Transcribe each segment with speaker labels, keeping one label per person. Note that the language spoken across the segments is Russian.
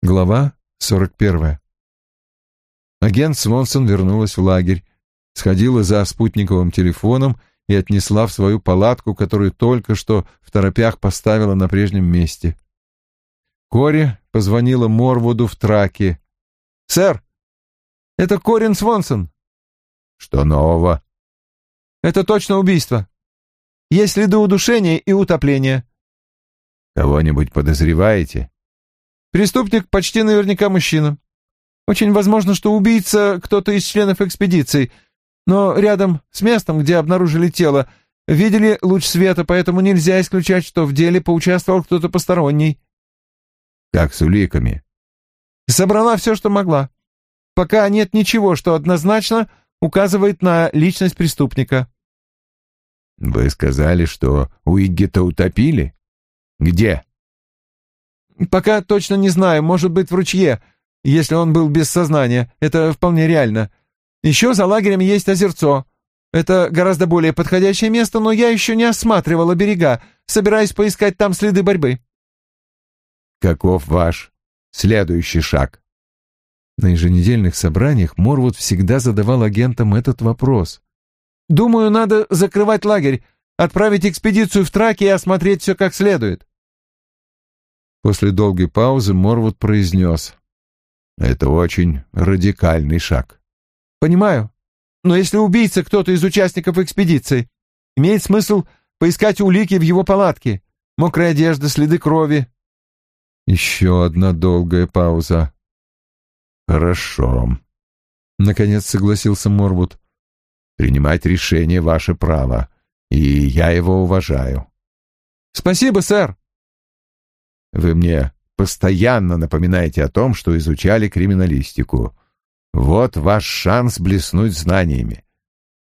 Speaker 1: Глава 41. Агент Свонсон вернулась в лагерь, сходила за спутниковым телефоном и отнесла в свою палатку, которую только что в торопях поставила на прежнем месте. Кори позвонила Морвуду в траке. «Сэр, это Корин Свонсон».
Speaker 2: «Что нового?»
Speaker 1: «Это точно убийство. Есть следы удушения и утопления».
Speaker 2: «Кого-нибудь подозреваете?»
Speaker 1: «Преступник почти наверняка мужчина. Очень возможно, что убийца кто-то из членов экспедиции, но рядом с местом, где обнаружили тело, видели луч света, поэтому нельзя исключать, что в деле поучаствовал кто-то посторонний».
Speaker 2: Как с уликами?
Speaker 1: Собрала все, что могла. Пока нет ничего, что однозначно указывает на личность преступника.
Speaker 2: Вы сказали, что Уиггета утопили? Где?
Speaker 1: Пока точно не знаю, может быть, в ручье, если он был без сознания. Это вполне реально. Еще за лагерем есть озерцо. Это гораздо более подходящее место, но я еще не осматривала берега, собираюсь поискать там следы борьбы.
Speaker 2: Каков ваш следующий шаг?
Speaker 1: На еженедельных собраниях Морвуд всегда задавал агентам этот вопрос. «Думаю, надо закрывать лагерь, отправить экспедицию в Траки и осмотреть все как следует». После долгой паузы Морвуд произнес.
Speaker 2: «Это очень радикальный шаг».
Speaker 1: «Понимаю. Но если убийца кто-то из участников экспедиции, имеет смысл поискать улики в его палатке. Мокрая одежда, следы крови, еще одна долгая пауза.
Speaker 2: «Хорошо», —
Speaker 1: наконец согласился Морвуд.
Speaker 2: «Принимать решение — ваше право, и я его уважаю».
Speaker 1: «Спасибо, сэр».
Speaker 2: «Вы мне постоянно напоминаете о том, что изучали криминалистику. Вот ваш шанс блеснуть знаниями.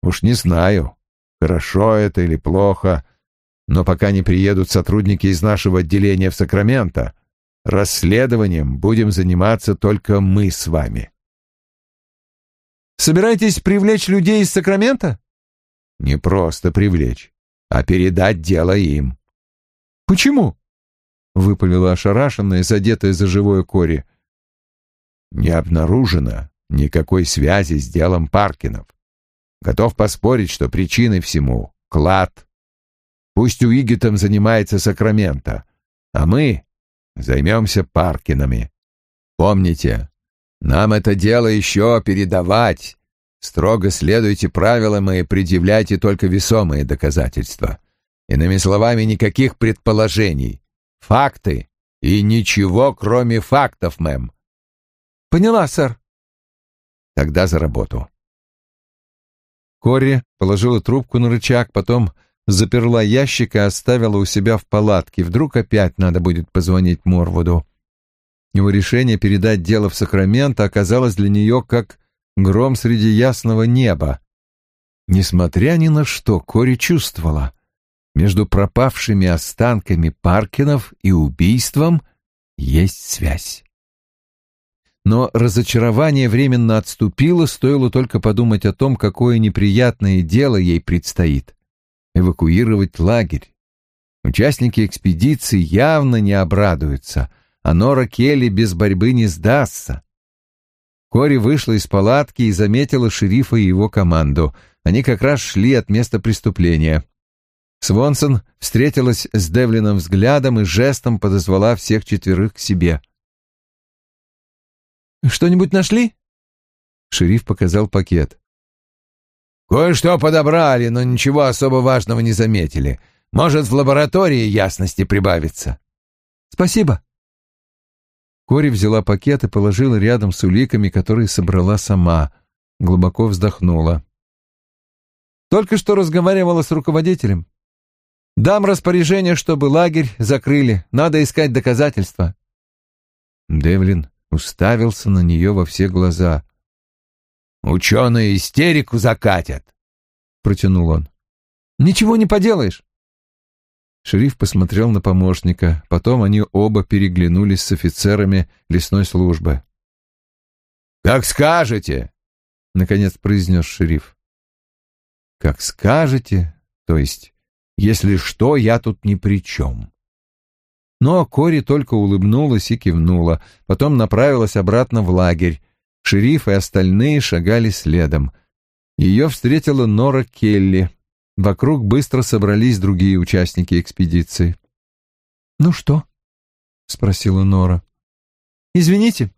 Speaker 2: Уж не знаю, хорошо это или плохо, но пока не приедут сотрудники из нашего отделения в Сакраменто, Расследованием будем заниматься только мы с вами.
Speaker 1: Собираетесь привлечь людей из Сакрамента?
Speaker 2: Не просто привлечь, а передать дело им.
Speaker 1: Почему? Выпалила ошарашенная, задетая за живое Кори.
Speaker 2: Не обнаружено никакой связи с делом Паркинов. Готов поспорить, что причиной всему — клад. Пусть Уигетом занимается Сакраменто, а мы Займемся Паркинами. Помните, нам это дело еще передавать. Строго следуйте правилам и предъявляйте только весомые доказательства. Иными словами, никаких предположений. Факты и ничего, кроме фактов, мэм.
Speaker 1: Поняла, сэр.
Speaker 2: Тогда за работу.
Speaker 1: Кори положила трубку на рычаг, потом заперла ящик и оставила у себя в палатке. Вдруг опять надо будет позвонить Морвуду. Его решение передать дело в Сакраменто оказалось для нее как гром среди ясного неба. Несмотря ни на что, Кори чувствовала. Между пропавшими останками Паркинов и убийством есть связь. Но разочарование временно отступило, стоило только подумать о том, какое неприятное дело ей предстоит эвакуировать лагерь. Участники экспедиции явно не обрадуются, а Нора Келли без борьбы не сдастся. Кори вышла из палатки и заметила шерифа и его команду. Они как раз шли от места преступления. Свонсон встретилась с Девлином взглядом и жестом подозвала всех четверых к себе. «Что-нибудь нашли?» Шериф показал пакет.
Speaker 2: Кое-что подобрали, но ничего особо важного не заметили. Может, в лаборатории ясности прибавится.
Speaker 1: Спасибо. Кори взяла пакет и положила рядом с уликами, которые собрала сама. Глубоко вздохнула. Только что разговаривала с руководителем. Дам распоряжение, чтобы лагерь закрыли. Надо искать доказательства. Девлин уставился на нее во все глаза.
Speaker 2: Ученые истерику закатят, — протянул он.
Speaker 1: Ничего не поделаешь. Шериф посмотрел на помощника, потом они оба переглянулись с офицерами лесной службы.
Speaker 2: «Как скажете!» — наконец произнес шериф.
Speaker 1: «Как скажете, то есть, если что, я тут ни при чем». Но Кори только улыбнулась и кивнула, потом направилась обратно в лагерь. Шериф и остальные шагали следом. Ее встретила Нора Келли. Вокруг быстро собрались другие участники экспедиции.
Speaker 3: «Ну что?» — спросила Нора. «Извините,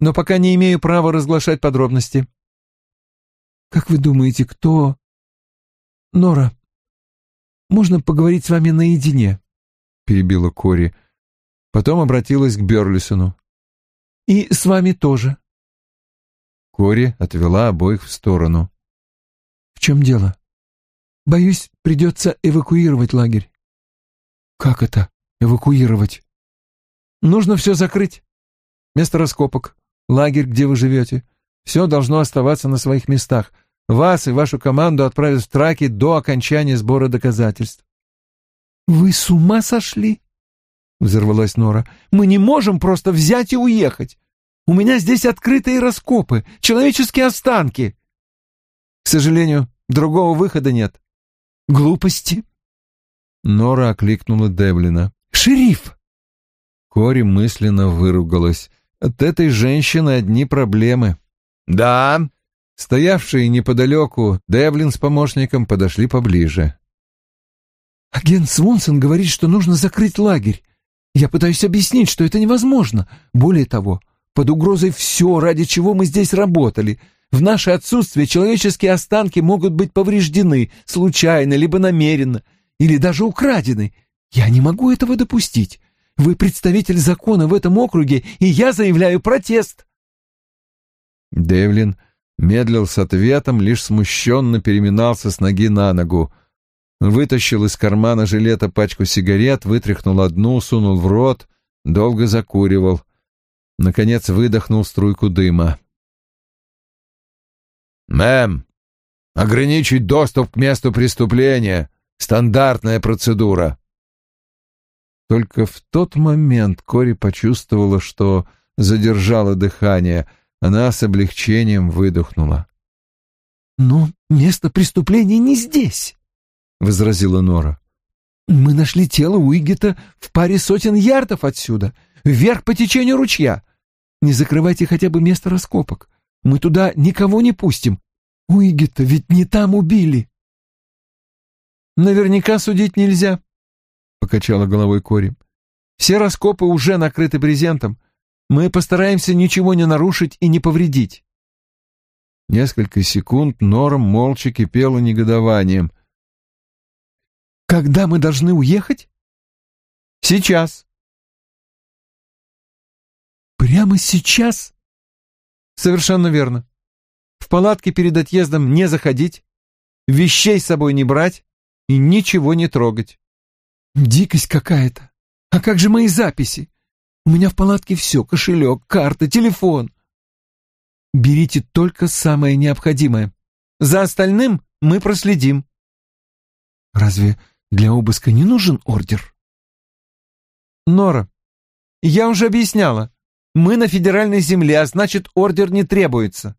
Speaker 3: но пока не имею права разглашать подробности». «Как вы думаете, кто...» «Нора, можно поговорить с вами наедине?» — перебила Кори. Потом обратилась к Берлисону. «И с вами тоже».
Speaker 1: Кори отвела обоих в сторону.
Speaker 3: «В чем дело?» «Боюсь, придется эвакуировать лагерь». «Как это эвакуировать?» «Нужно все закрыть. Место раскопок, лагерь, где вы живете. Все должно оставаться на своих местах. Вас и вашу команду отправят в траки до окончания сбора доказательств. «Вы с ума сошли?» — взорвалась Нора. «Мы не можем просто взять и уехать. У меня здесь открытые раскопы, человеческие останки. К сожалению, другого выхода нет. Глупости».
Speaker 1: Нора окликнула Девлина.
Speaker 3: «Шериф!»
Speaker 1: Кори мысленно выругалась. От этой женщины одни проблемы. «Да», Стоявшие неподалеку Девлин с помощником подошли поближе.
Speaker 3: «Агент Свонсон говорит, что нужно закрыть лагерь. Я пытаюсь объяснить, что это невозможно. Более того, под угрозой все, ради чего мы здесь работали. В наше отсутствие человеческие останки могут быть повреждены, случайно, либо намеренно, или даже украдены. Я не могу этого допустить. Вы представитель закона в этом округе, и я заявляю протест».
Speaker 1: Девлин медлил с ответом, лишь смущенно переминался с ноги на ногу. Вытащил из кармана жилета пачку сигарет, вытряхнул одну, сунул в рот, долго закуривал. Наконец выдохнул струйку дыма.
Speaker 2: «Мэм, ограничить доступ к месту преступления — стандартная процедура».
Speaker 1: Только в тот момент Кори почувствовала, что задержала дыхание — она с облегчением выдохнула.
Speaker 3: «Но место преступления не здесь», — возразила Нора. «Мы нашли тело Уигета в паре сотен ярдов отсюда, вверх по течению ручья. Не закрывайте хотя бы место раскопок. Мы туда никого не пустим. Уигета ведь не там убили». «Наверняка судить нельзя», — покачала головой Кори. «Все раскопы уже накрыты брезентом. Мы постараемся ничего не нарушить и не повредить.
Speaker 1: Несколько секунд Норм молча кипела негодованием.
Speaker 3: «Когда мы должны уехать?»
Speaker 1: «Сейчас».
Speaker 3: «Прямо сейчас?»
Speaker 1: «Совершенно верно. В палатке перед отъездом не заходить, вещей с собой не брать и ничего не трогать».
Speaker 3: «Дикость какая-то. А как же мои записи? У меня в палатке все — кошелек, карта, телефон. Берите только самое необходимое. За остальным мы проследим. Разве для обыска не нужен ордер? Нора, я уже объясняла. Мы на федеральной земле, а значит, ордер не требуется.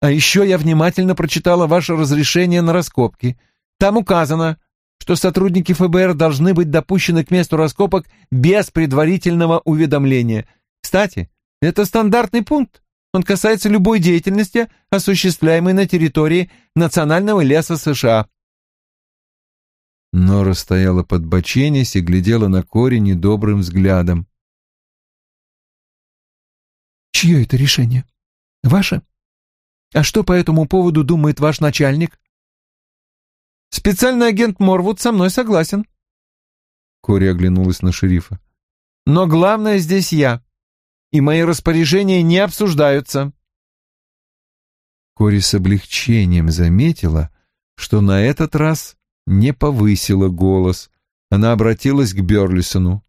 Speaker 3: А еще я внимательно прочитала ваше разрешение на раскопки. Там указано, что сотрудники ФБР должны быть допущены к месту раскопок без предварительного уведомления. Кстати, это стандартный пункт. Он касается любой деятельности, осуществляемой на территории Национального леса США.
Speaker 1: Нора стояла под боченись и глядела на Кори недобрым взглядом.
Speaker 3: «Чье это решение? Ваше? А что по этому поводу думает ваш начальник?» Специальный агент Морвуд со мной согласен. Кори оглянулась на шерифа. Но главное здесь я, и мои распоряжения не обсуждаются.
Speaker 1: Кори с облегчением заметила, что на этот раз не повысила голос. Она обратилась к Берлисону.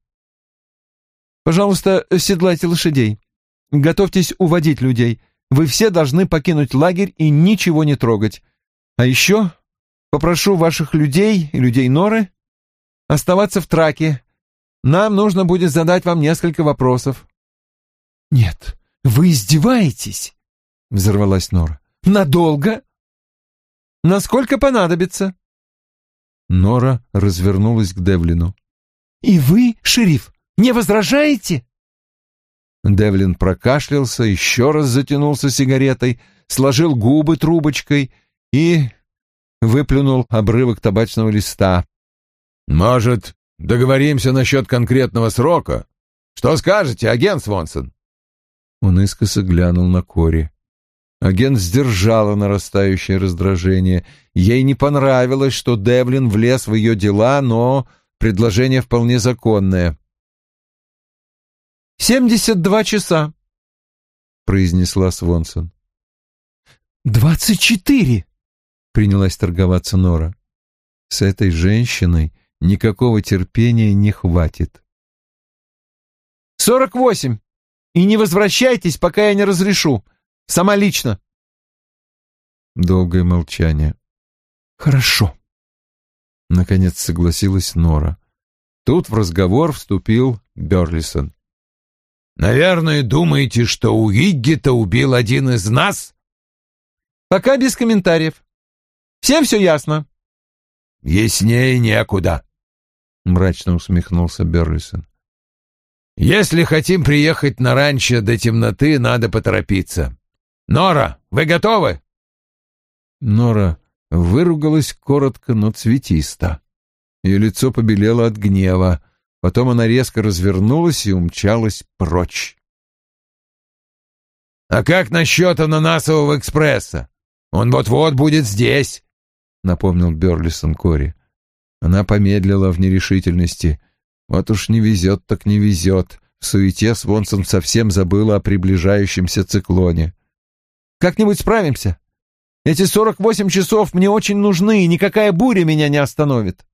Speaker 3: «Пожалуйста, седлайте лошадей. Готовьтесь уводить людей. Вы все должны покинуть лагерь и ничего не трогать. А еще Попрошу ваших людей и людей Норы оставаться в траке. Нам нужно будет задать вам несколько вопросов». «Нет, вы издеваетесь?» — взорвалась Нора. «Надолго?» «Насколько понадобится?»
Speaker 1: Нора развернулась к Девлину.
Speaker 3: «И вы, шериф, Не возражаете?»
Speaker 1: Девлин прокашлялся, еще раз затянулся сигаретой, сложил губы трубочкой и выплюнул обрывок табачного листа.
Speaker 2: «Может, договоримся насчет конкретного срока? Что скажете, агент Свонсон?»
Speaker 1: Он искоса глянул на Кори. Агент сдержала нарастающее раздражение. Ей не понравилось, что Девлин влез в ее дела, но предложение вполне законное.
Speaker 3: «Семьдесят два часа», — произнесла Свонсон. «Двадцать четыре», — принялась торговаться Нора.
Speaker 1: «С этой женщиной никакого терпения не хватит».
Speaker 3: «Сорок восемь. И не возвращайтесь, пока я не разрешу. Сама лично».
Speaker 1: Долгое молчание.
Speaker 3: «Хорошо», —
Speaker 1: наконец согласилась Нора. Тут в разговор вступил Берлисон.
Speaker 2: «Наверное, думаете, что Уигги-то убил один из нас?»
Speaker 3: «Пока без комментариев. Всем все ясно?»
Speaker 2: «Яснее некуда», — мрачно усмехнулся Берлисон. «Если хотим приехать на ранчо до темноты, надо поторопиться. Нора, вы готовы?»
Speaker 1: Нора выругалась коротко, но цветисто. Ее лицо побелело от гнева. Потом она резко развернулась и умчалась прочь.
Speaker 2: «А как насчет ананасового экспресса? Он вот-вот будет здесь», — напомнил Берлисон Кори.
Speaker 1: Она помедлила в нерешительности. Вот уж не везет, так не везет. В суете Свонсон совсем забыла о приближающемся циклоне.
Speaker 3: «Как-нибудь справимся. Эти сорок восемь часов мне очень нужны, и никакая буря меня не остановит».